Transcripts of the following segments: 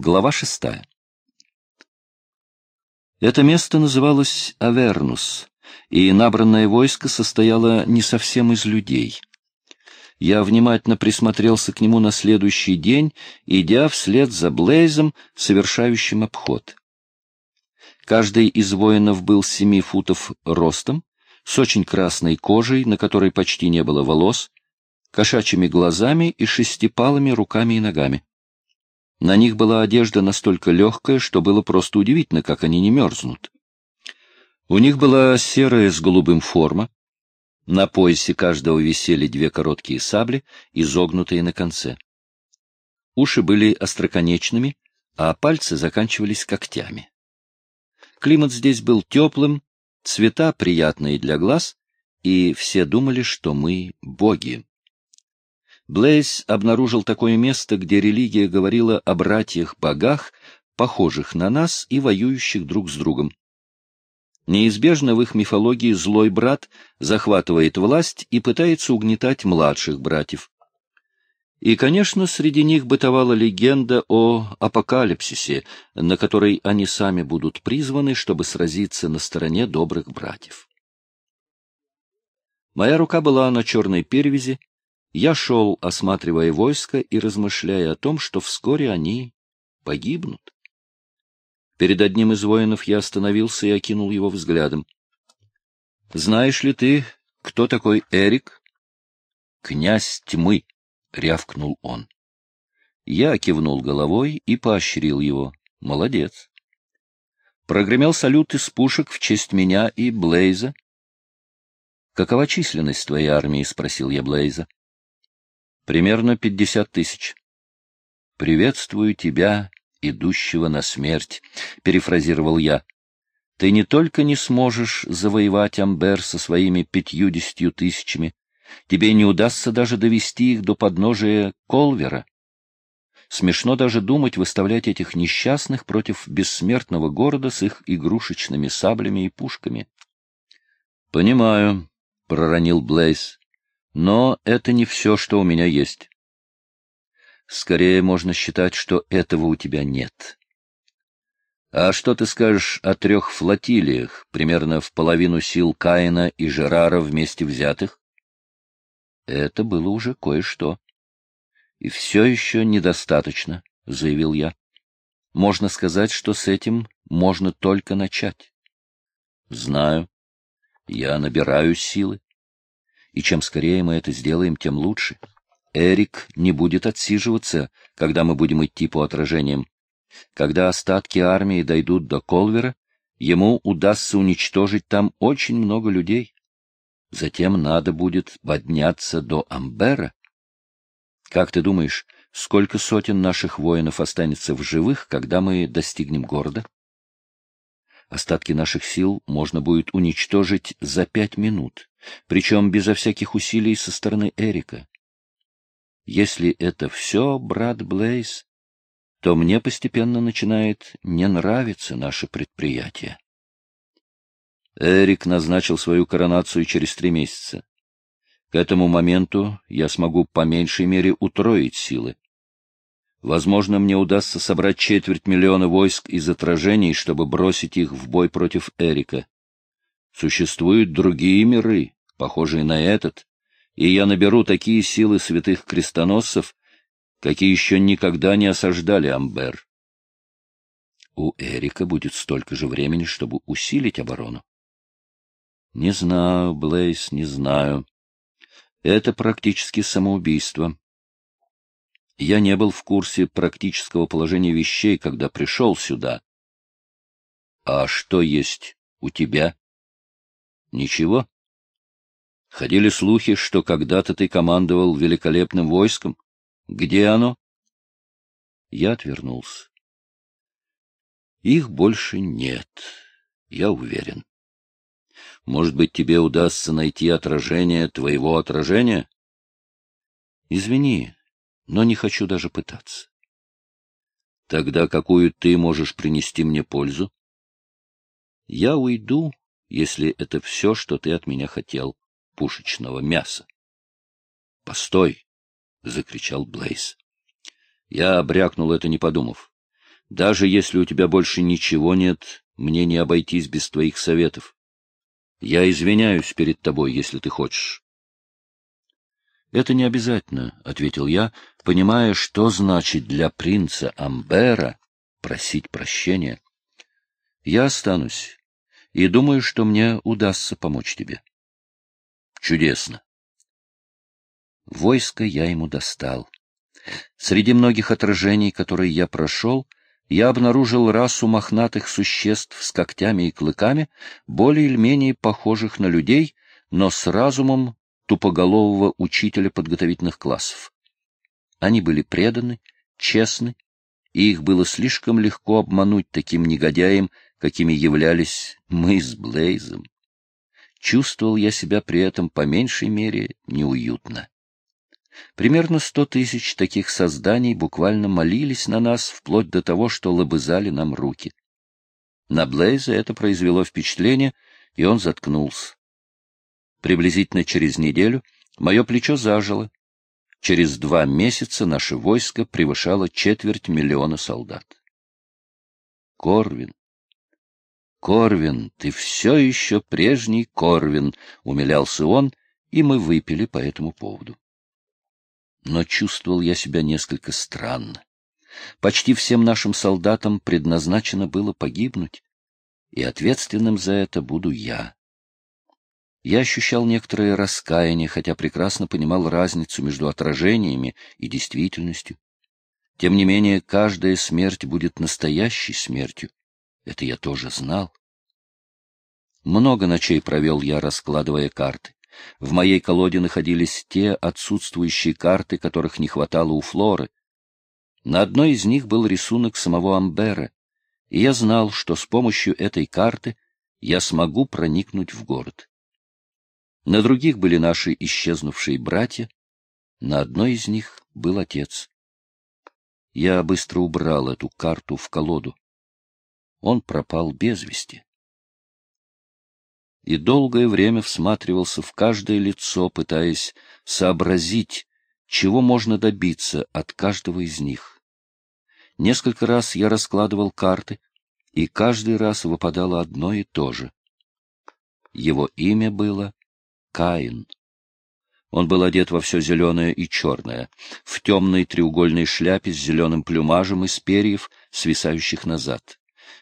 Глава шестая. Это место называлось Авернус, и набранное войско состояло не совсем из людей. Я внимательно присмотрелся к нему на следующий день, идя вслед за Блейзом, совершающим обход. Каждый из воинов был семи футов ростом, с очень красной кожей, на которой почти не было волос, кошачьими глазами и шестипалыми руками и ногами. На них была одежда настолько легкая, что было просто удивительно, как они не мерзнут. У них была серая с голубым форма. На поясе каждого висели две короткие сабли, изогнутые на конце. Уши были остроконечными, а пальцы заканчивались когтями. Климат здесь был теплым, цвета приятные для глаз, и все думали, что мы боги. Блейз обнаружил такое место, где религия говорила о братьях-богах, похожих на нас и воюющих друг с другом. Неизбежно в их мифологии злой брат захватывает власть и пытается угнетать младших братьев. И, конечно, среди них бытовала легенда о апокалипсисе, на которой они сами будут призваны, чтобы сразиться на стороне добрых братьев. Моя рука была на черной перевязи, я шел, осматривая войско и размышляя о том, что вскоре они погибнут. Перед одним из воинов я остановился и окинул его взглядом. — Знаешь ли ты, кто такой Эрик? — Князь тьмы, — рявкнул он. Я кивнул головой и поощрил его. Молодец. Прогремел салют из пушек в честь меня и Блейза. — Какова численность твоей армии? — спросил я Блейза. Примерно пятьдесят тысяч. «Приветствую тебя, идущего на смерть», — перефразировал я. «Ты не только не сможешь завоевать Амбер со своими пятьюдесятью тысячами, тебе не удастся даже довести их до подножия Колвера. Смешно даже думать выставлять этих несчастных против бессмертного города с их игрушечными саблями и пушками». «Понимаю», — проронил Блейз. Но это не все, что у меня есть. Скорее можно считать, что этого у тебя нет. А что ты скажешь о трех флотилиях, примерно в половину сил Каина и Жерара вместе взятых? Это было уже кое-что. И все еще недостаточно, — заявил я. Можно сказать, что с этим можно только начать. Знаю. Я набираю силы и чем скорее мы это сделаем, тем лучше. Эрик не будет отсиживаться, когда мы будем идти по отражениям. Когда остатки армии дойдут до Колвера, ему удастся уничтожить там очень много людей. Затем надо будет подняться до Амбера. Как ты думаешь, сколько сотен наших воинов останется в живых, когда мы достигнем города? Остатки наших сил можно будет уничтожить за пять минут, причем безо всяких усилий со стороны Эрика. Если это все, брат Блейз, то мне постепенно начинает не нравиться наше предприятие. Эрик назначил свою коронацию через три месяца. К этому моменту я смогу по меньшей мере утроить силы. Возможно, мне удастся собрать четверть миллиона войск из отражений, чтобы бросить их в бой против Эрика. Существуют другие миры, похожие на этот, и я наберу такие силы святых крестоносцев, какие еще никогда не осаждали Амбер. У Эрика будет столько же времени, чтобы усилить оборону. Не знаю, Блейс, не знаю. Это практически самоубийство. Я не был в курсе практического положения вещей, когда пришел сюда. — А что есть у тебя? — Ничего. Ходили слухи, что когда-то ты командовал великолепным войском. Где оно? Я отвернулся. Их больше нет, я уверен. Может быть, тебе удастся найти отражение твоего отражения? Извини, но не хочу даже пытаться. Тогда какую ты можешь принести мне пользу? Я уйду, если это все, что ты от меня хотел, пушечного мяса. — Постой! — закричал Блейз. Я обрякнул это, не подумав. Даже если у тебя больше ничего нет, мне не обойтись без твоих советов. Я извиняюсь перед тобой, если ты хочешь. — Это не обязательно, — ответил я, понимая, что значит для принца Амбера просить прощения. — Я останусь, и думаю, что мне удастся помочь тебе. — Чудесно. Войско я ему достал. Среди многих отражений, которые я прошел, я обнаружил расу мохнатых существ с когтями и клыками, более или менее похожих на людей, но с разумом тупоголового учителя подготовительных классов. Они были преданы, честны, и их было слишком легко обмануть таким негодяем, какими являлись мы с Блейзом. Чувствовал я себя при этом по меньшей мере неуютно. Примерно сто тысяч таких созданий буквально молились на нас вплоть до того, что лобызали нам руки. На Блейза это произвело впечатление, и он заткнулся. Приблизительно через неделю мое плечо зажило. Через два месяца наше войско превышало четверть миллиона солдат. Корвин, Корвин, ты все еще прежний Корвин, — умилялся он, и мы выпили по этому поводу но чувствовал я себя несколько странно. Почти всем нашим солдатам предназначено было погибнуть, и ответственным за это буду я. Я ощущал некоторое раскаяние, хотя прекрасно понимал разницу между отражениями и действительностью. Тем не менее, каждая смерть будет настоящей смертью. Это я тоже знал. Много ночей провел я, раскладывая карты. В моей колоде находились те отсутствующие карты, которых не хватало у Флоры. На одной из них был рисунок самого Амбера, и я знал, что с помощью этой карты я смогу проникнуть в город. На других были наши исчезнувшие братья, на одной из них был отец. Я быстро убрал эту карту в колоду. Он пропал без вести и долгое время всматривался в каждое лицо, пытаясь сообразить, чего можно добиться от каждого из них. Несколько раз я раскладывал карты, и каждый раз выпадало одно и то же. Его имя было Каин. Он был одет во все зеленое и черное, в темной треугольной шляпе с зеленым плюмажем из перьев, свисающих назад.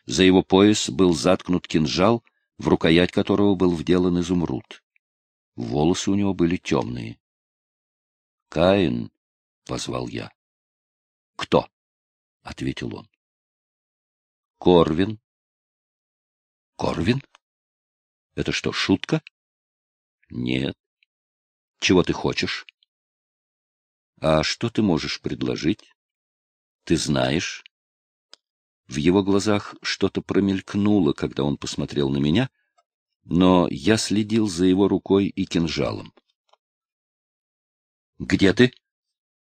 За его пояс был заткнут кинжал — в рукоять которого был вделан изумруд. Волосы у него были темные. — Каин, — позвал я. — Кто? — ответил он. — Корвин. — Корвин? Это что, шутка? — Нет. — Чего ты хочешь? — А что ты можешь предложить? — Ты знаешь, в его глазах что-то промелькнуло, когда он посмотрел на меня, но я следил за его рукой и кинжалом. — Где ты?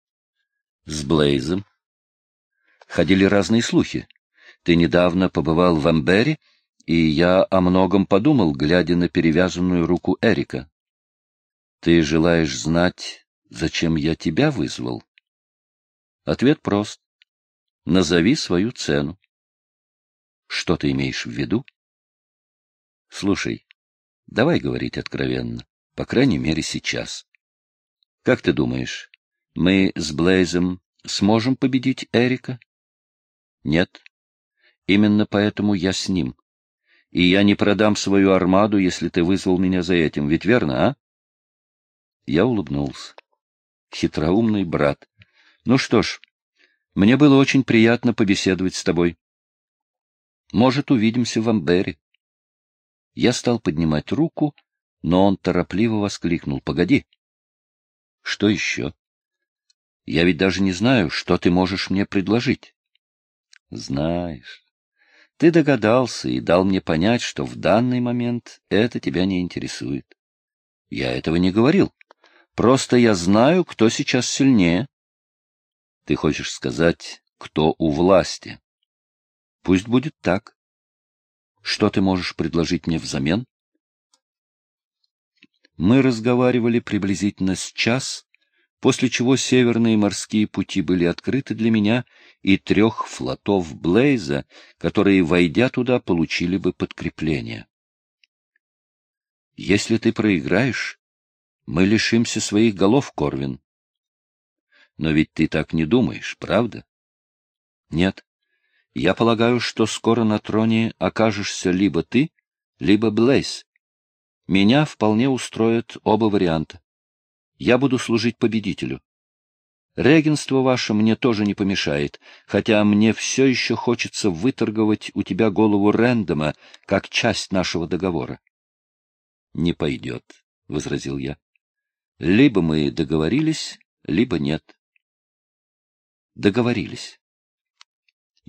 — С Блейзом. Ходили разные слухи. Ты недавно побывал в Амбере, и я о многом подумал, глядя на перевязанную руку Эрика. Ты желаешь знать, зачем я тебя вызвал? Ответ прост. Назови свою цену. Что ты имеешь в виду? Слушай, давай говорить откровенно, по крайней мере сейчас. Как ты думаешь, мы с Блейзом сможем победить Эрика? Нет. Именно поэтому я с ним. И я не продам свою армаду, если ты вызвал меня за этим, ведь верно, а? Я улыбнулся. Хитроумный брат. Ну что ж, мне было очень приятно побеседовать с тобой. Может, увидимся в Амбере. Я стал поднимать руку, но он торопливо воскликнул. — Погоди. — Что еще? — Я ведь даже не знаю, что ты можешь мне предложить. — Знаешь. Ты догадался и дал мне понять, что в данный момент это тебя не интересует. Я этого не говорил. Просто я знаю, кто сейчас сильнее. Ты хочешь сказать, кто у власти? Пусть будет так. Что ты можешь предложить мне взамен? Мы разговаривали приблизительно с час, после чего северные морские пути были открыты для меня и трех флотов Блейза, которые, войдя туда, получили бы подкрепление. Если ты проиграешь, мы лишимся своих голов, Корвин. Но ведь ты так не думаешь, правда? Нет. Я полагаю, что скоро на троне окажешься либо ты, либо Блейз. Меня вполне устроят оба варианта. Я буду служить победителю. Регенство ваше мне тоже не помешает, хотя мне все еще хочется выторговать у тебя голову Рэндома как часть нашего договора. — Не пойдет, — возразил я. — Либо мы договорились, либо нет. Договорились.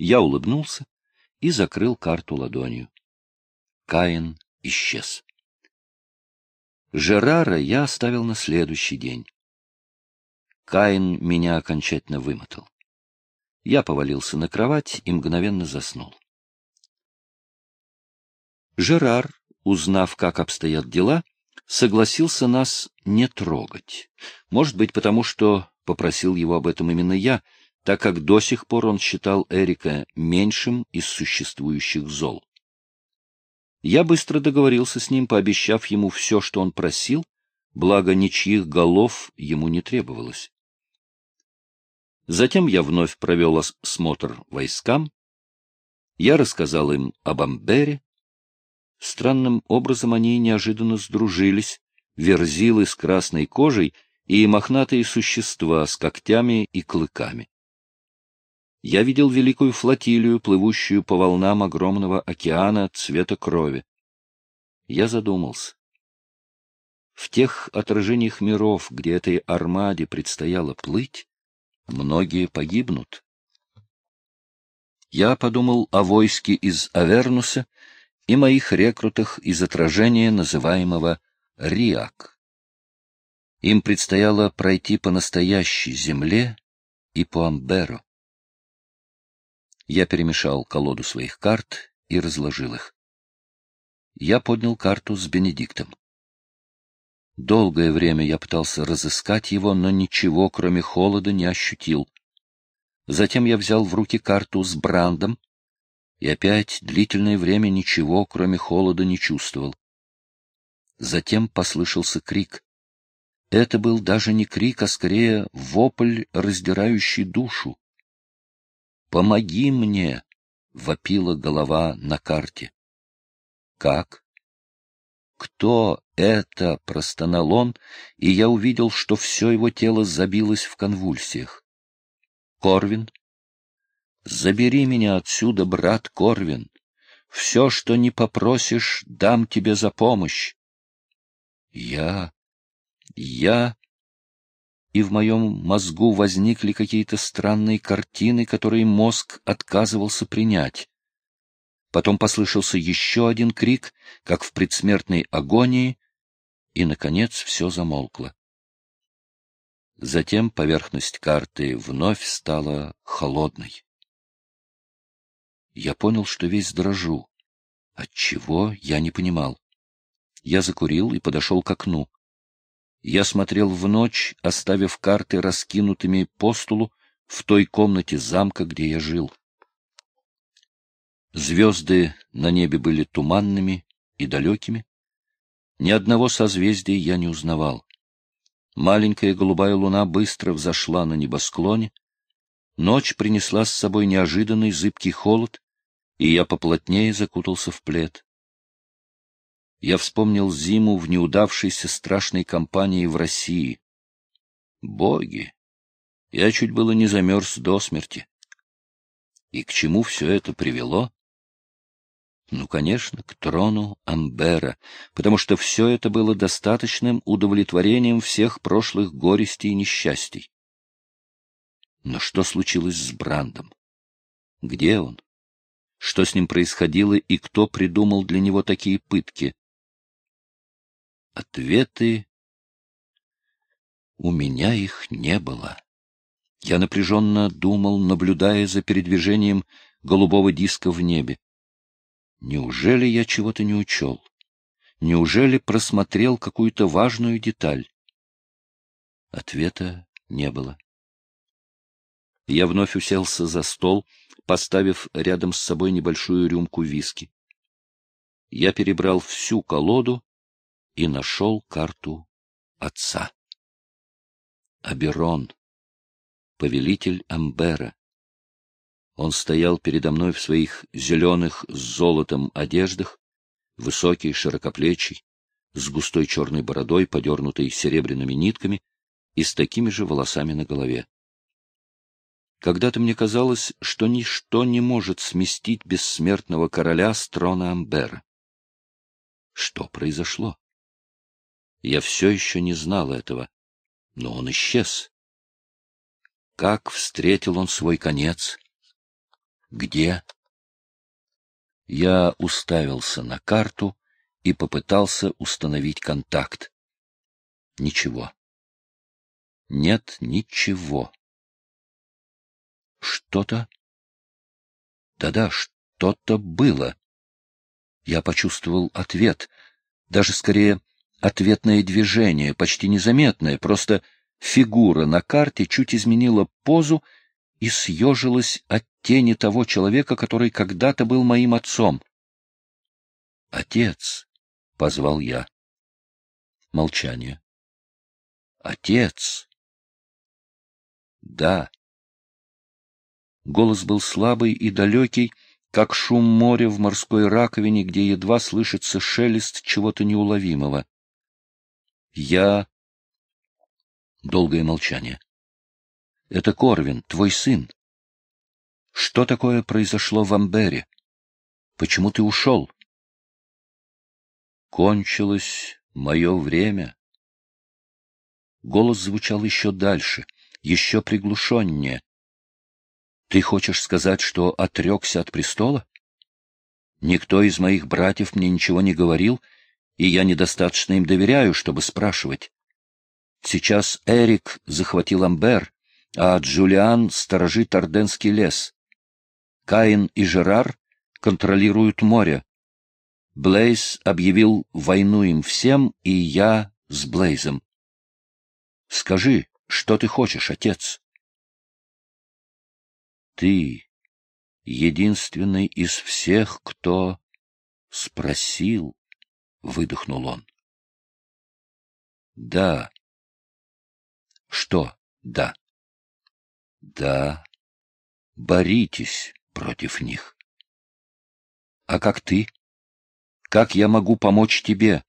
Я улыбнулся и закрыл карту ладонью. Каин исчез. Жерара я оставил на следующий день. Каин меня окончательно вымотал. Я повалился на кровать и мгновенно заснул. Жерар, узнав, как обстоят дела, согласился нас не трогать. Может быть, потому что попросил его об этом именно я, так как до сих пор он считал Эрика меньшим из существующих зол. Я быстро договорился с ним, пообещав ему все, что он просил, благо ничьих голов ему не требовалось. Затем я вновь провел осмотр войскам. Я рассказал им об Амбере. Странным образом они неожиданно сдружились, верзилы с красной кожей и мохнатые существа с когтями и клыками я видел великую флотилию, плывущую по волнам огромного океана цвета крови. Я задумался. В тех отражениях миров, где этой армаде предстояло плыть, многие погибнут. Я подумал о войске из Авернуса и моих рекрутах из отражения, называемого Риак. Им предстояло пройти по настоящей земле и по Амберу. Я перемешал колоду своих карт и разложил их. Я поднял карту с Бенедиктом. Долгое время я пытался разыскать его, но ничего, кроме холода, не ощутил. Затем я взял в руки карту с Брандом, и опять длительное время ничего, кроме холода, не чувствовал. Затем послышался крик. Это был даже не крик, а скорее вопль, раздирающий душу. «Помоги мне!» — вопила голова на карте. «Как?» «Кто это?» — простонал он, и я увидел, что все его тело забилось в конвульсиях. «Корвин?» «Забери меня отсюда, брат Корвин. Все, что не попросишь, дам тебе за помощь». «Я... я...» и в моем мозгу возникли какие-то странные картины, которые мозг отказывался принять. Потом послышался еще один крик, как в предсмертной агонии, и, наконец, все замолкло. Затем поверхность карты вновь стала холодной. Я понял, что весь дрожу. Отчего, я не понимал. Я закурил и подошел к окну. Я смотрел в ночь, оставив карты раскинутыми по столу в той комнате замка, где я жил. Звезды на небе были туманными и далекими. Ни одного созвездия я не узнавал. Маленькая голубая луна быстро взошла на небосклоне. Ночь принесла с собой неожиданный зыбкий холод, и я поплотнее закутался в плед. Я вспомнил зиму в неудавшейся страшной кампании в России. Боги! Я чуть было не замерз до смерти. И к чему все это привело? Ну, конечно, к трону Амбера, потому что все это было достаточным удовлетворением всех прошлых горестей и несчастий. Но что случилось с Брандом? Где он? Что с ним происходило и кто придумал для него такие пытки? Ответы... У меня их не было. Я напряженно думал, наблюдая за передвижением голубого диска в небе. Неужели я чего-то не учел? Неужели просмотрел какую-то важную деталь? Ответа не было. Я вновь уселся за стол, поставив рядом с собой небольшую рюмку виски. Я перебрал всю колоду и нашел карту отца. Аберон, повелитель Амбера. Он стоял передо мной в своих зеленых с золотом одеждах, высокий, широкоплечий, с густой черной бородой, подернутой серебряными нитками, и с такими же волосами на голове. Когда-то мне казалось, что ничто не может сместить бессмертного короля с трона Амбера. Что произошло? Я все еще не знал этого, но он исчез. Как встретил он свой конец? Где? Я уставился на карту и попытался установить контакт. Ничего. Нет ничего. Что-то... Да-да, что-то было. Я почувствовал ответ, даже скорее ответное движение, почти незаметное, просто фигура на карте чуть изменила позу и съежилась от тени того человека, который когда-то был моим отцом. «Отец!» — позвал я. Молчание. «Отец!» «Да!» Голос был слабый и далекий, как шум моря в морской раковине, где едва слышится шелест чего-то неуловимого. Я... Долгое молчание. Это Корвин, твой сын. Что такое произошло в Амбере? Почему ты ушел? Кончилось мое время. Голос звучал еще дальше, еще приглушеннее. Ты хочешь сказать, что отрекся от престола? Никто из моих братьев мне ничего не говорил, и я недостаточно им доверяю, чтобы спрашивать. Сейчас Эрик захватил Амбер, а Джулиан сторожит Орденский лес. Каин и Жерар контролируют море. Блейз объявил войну им всем, и я с Блейзом. Скажи, что ты хочешь, отец? Ты единственный из всех, кто спросил. — выдохнул он. — Да. — Что «да»? — Да. Боритесь против них. — А как ты? Как я могу помочь тебе?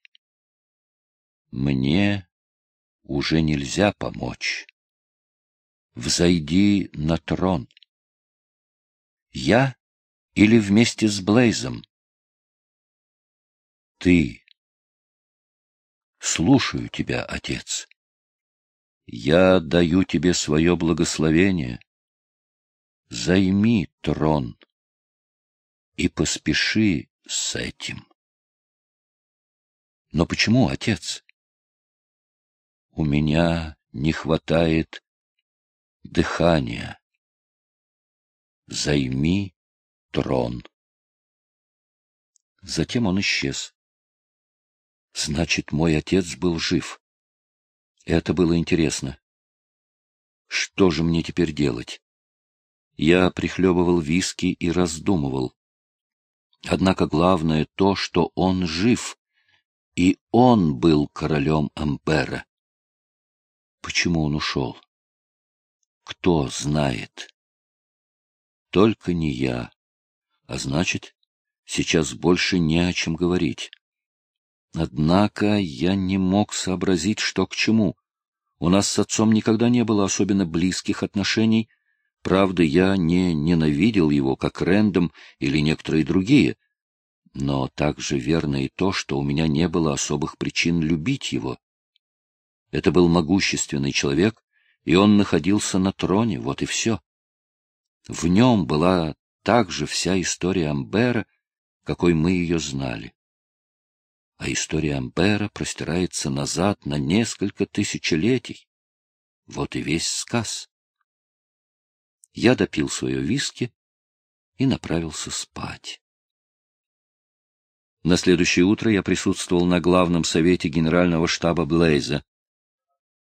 — Мне уже нельзя помочь. Взойди на трон. Я или вместе с Блейзом? Ты Слушаю тебя, отец. Я даю тебе свое благословение. Займи трон и поспеши с этим. Но почему, отец? У меня не хватает дыхания. Займи трон. Затем он исчез. Значит, мой отец был жив. Это было интересно. Что же мне теперь делать? Я прихлебывал виски и раздумывал. Однако главное то, что он жив, и он был королем Ампера. Почему он ушел? Кто знает? Только не я. А значит, сейчас больше не о чем говорить. Однако я не мог сообразить, что к чему. У нас с отцом никогда не было особенно близких отношений. Правда, я не ненавидел его, как Рэндом или некоторые другие. Но также верно и то, что у меня не было особых причин любить его. Это был могущественный человек, и он находился на троне, вот и все. В нем была также вся история Амбера, какой мы ее знали а история Ампера простирается назад на несколько тысячелетий. Вот и весь сказ. Я допил свое виски и направился спать. На следующее утро я присутствовал на главном совете генерального штаба Блейза.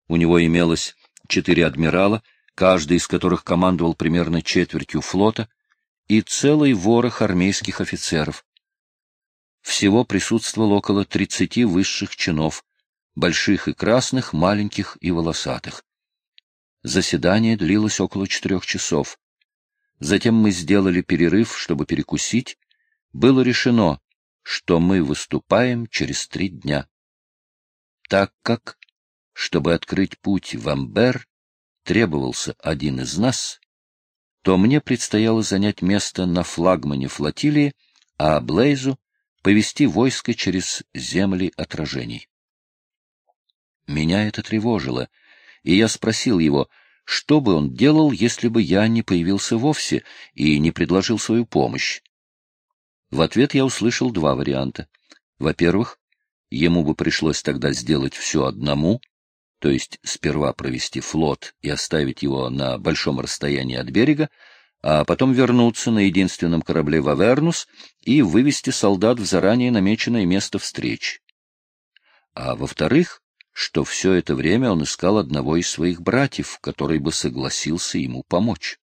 У него имелось четыре адмирала, каждый из которых командовал примерно четвертью флота, и целый ворох армейских офицеров. Всего присутствовало около тридцати высших чинов, больших и красных, маленьких и волосатых. Заседание длилось около четырех часов. Затем мы сделали перерыв, чтобы перекусить. Было решено, что мы выступаем через три дня. Так как, чтобы открыть путь в Амбер, требовался один из нас, то мне предстояло занять место на флагмане флотилии, а Блейзу повести войско через земли отражений. Меня это тревожило, и я спросил его, что бы он делал, если бы я не появился вовсе и не предложил свою помощь. В ответ я услышал два варианта. Во-первых, ему бы пришлось тогда сделать все одному, то есть сперва провести флот и оставить его на большом расстоянии от берега, а потом вернуться на единственном корабле в Авернус и вывести солдат в заранее намеченное место встреч. А во-вторых, что все это время он искал одного из своих братьев, который бы согласился ему помочь.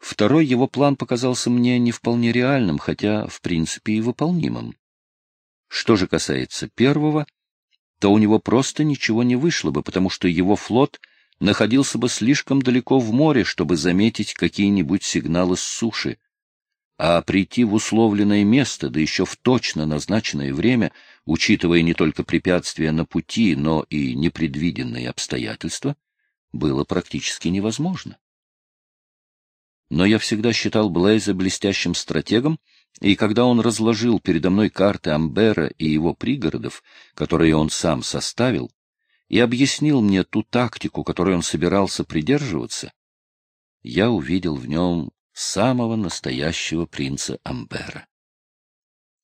Второй его план показался мне не вполне реальным, хотя, в принципе, и выполнимым. Что же касается первого, то у него просто ничего не вышло бы, потому что его флот находился бы слишком далеко в море, чтобы заметить какие-нибудь сигналы с суши, а прийти в условленное место, да еще в точно назначенное время, учитывая не только препятствия на пути, но и непредвиденные обстоятельства, было практически невозможно. Но я всегда считал Блейза блестящим стратегом, и когда он разложил передо мной карты Амбера и его пригородов, которые он сам составил, и объяснил мне ту тактику, которой он собирался придерживаться, я увидел в нем самого настоящего принца Амбера.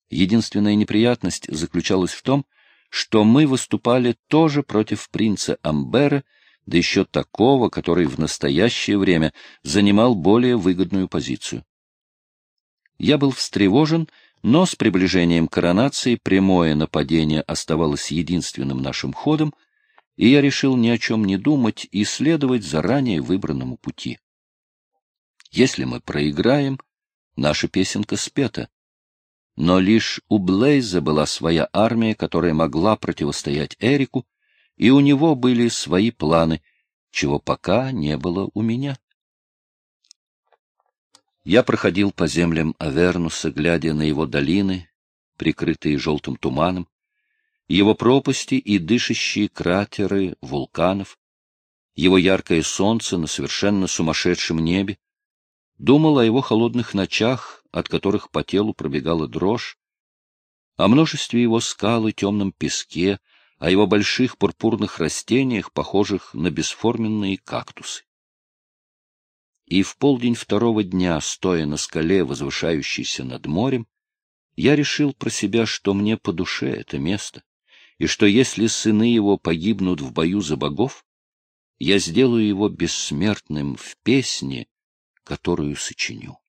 Единственная неприятность заключалась в том, что мы выступали тоже против принца Амбера, да еще такого, который в настоящее время занимал более выгодную позицию. Я был встревожен, но с приближением коронации прямое нападение оставалось единственным нашим ходом, и я решил ни о чем не думать и следовать заранее выбранному пути. Если мы проиграем, наша песенка спета. Но лишь у Блейза была своя армия, которая могла противостоять Эрику, и у него были свои планы, чего пока не было у меня. Я проходил по землям Авернуса, глядя на его долины, прикрытые желтым туманом, его пропасти и дышащие кратеры вулканов, его яркое солнце на совершенно сумасшедшем небе, думал о его холодных ночах, от которых по телу пробегала дрожь, о множестве его скал и темном песке, о его больших пурпурных растениях, похожих на бесформенные кактусы. И в полдень второго дня, стоя на скале, возвышающейся над морем, я решил про себя, что мне по душе это место, и что если сыны его погибнут в бою за богов, я сделаю его бессмертным в песне, которую сочиню.